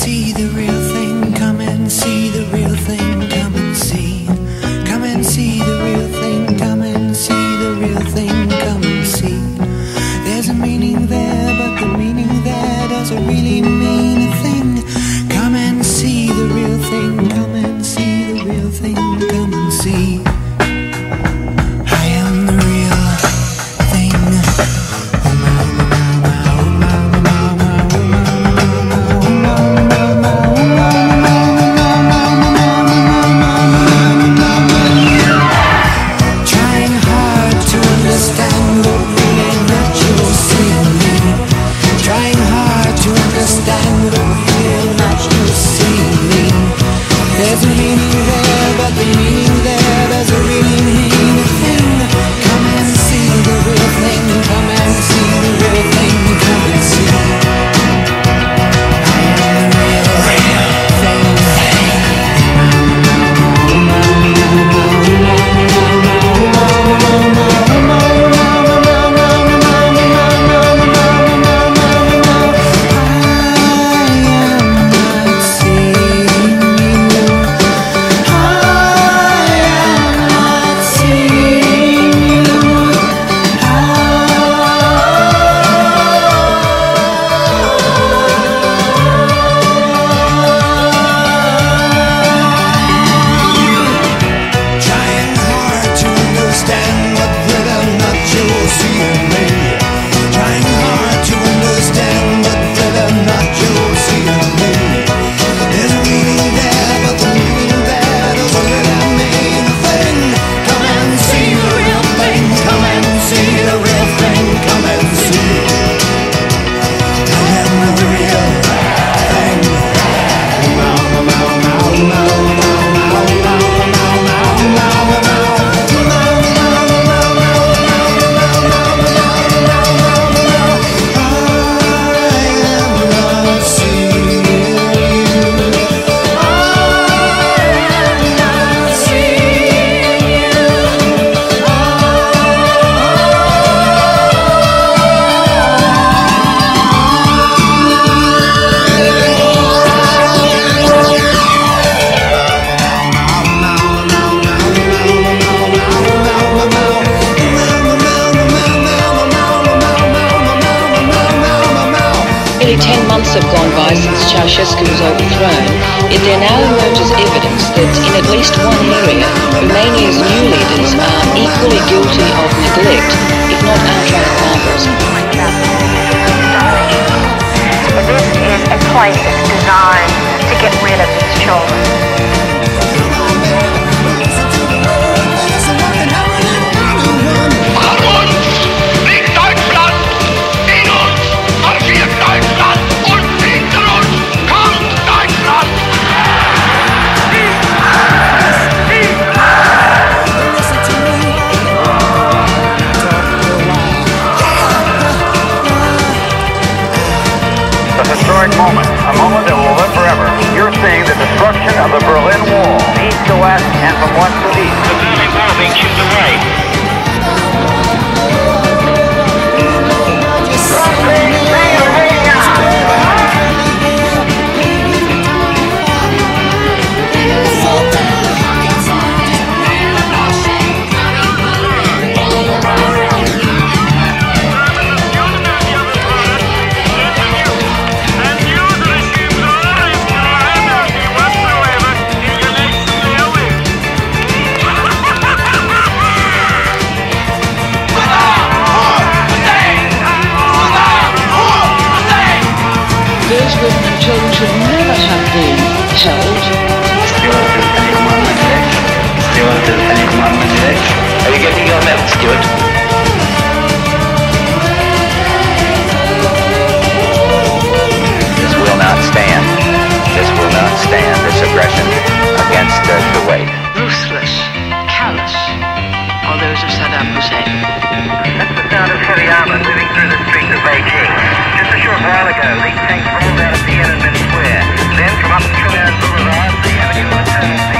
see the real thing. Come and see the real Ceausescu was overthrown, it there now emerges evidence that in at least one area, Romania's new leaders are equally guilty of neglect, if not outright barbarism. This is a place that's designed to get rid of these children. should never have been held. Stewart is heading one direction. Stewart is heading one direction. Are you getting your milk, Stuart? Saddam Hussein. That's the sound of heavy armor moving through the streets of Beijing. Just a short while ago, these tanks rolled out of Tiananmen Square. Then from up Trinidad Boulevard, the avenue was turned.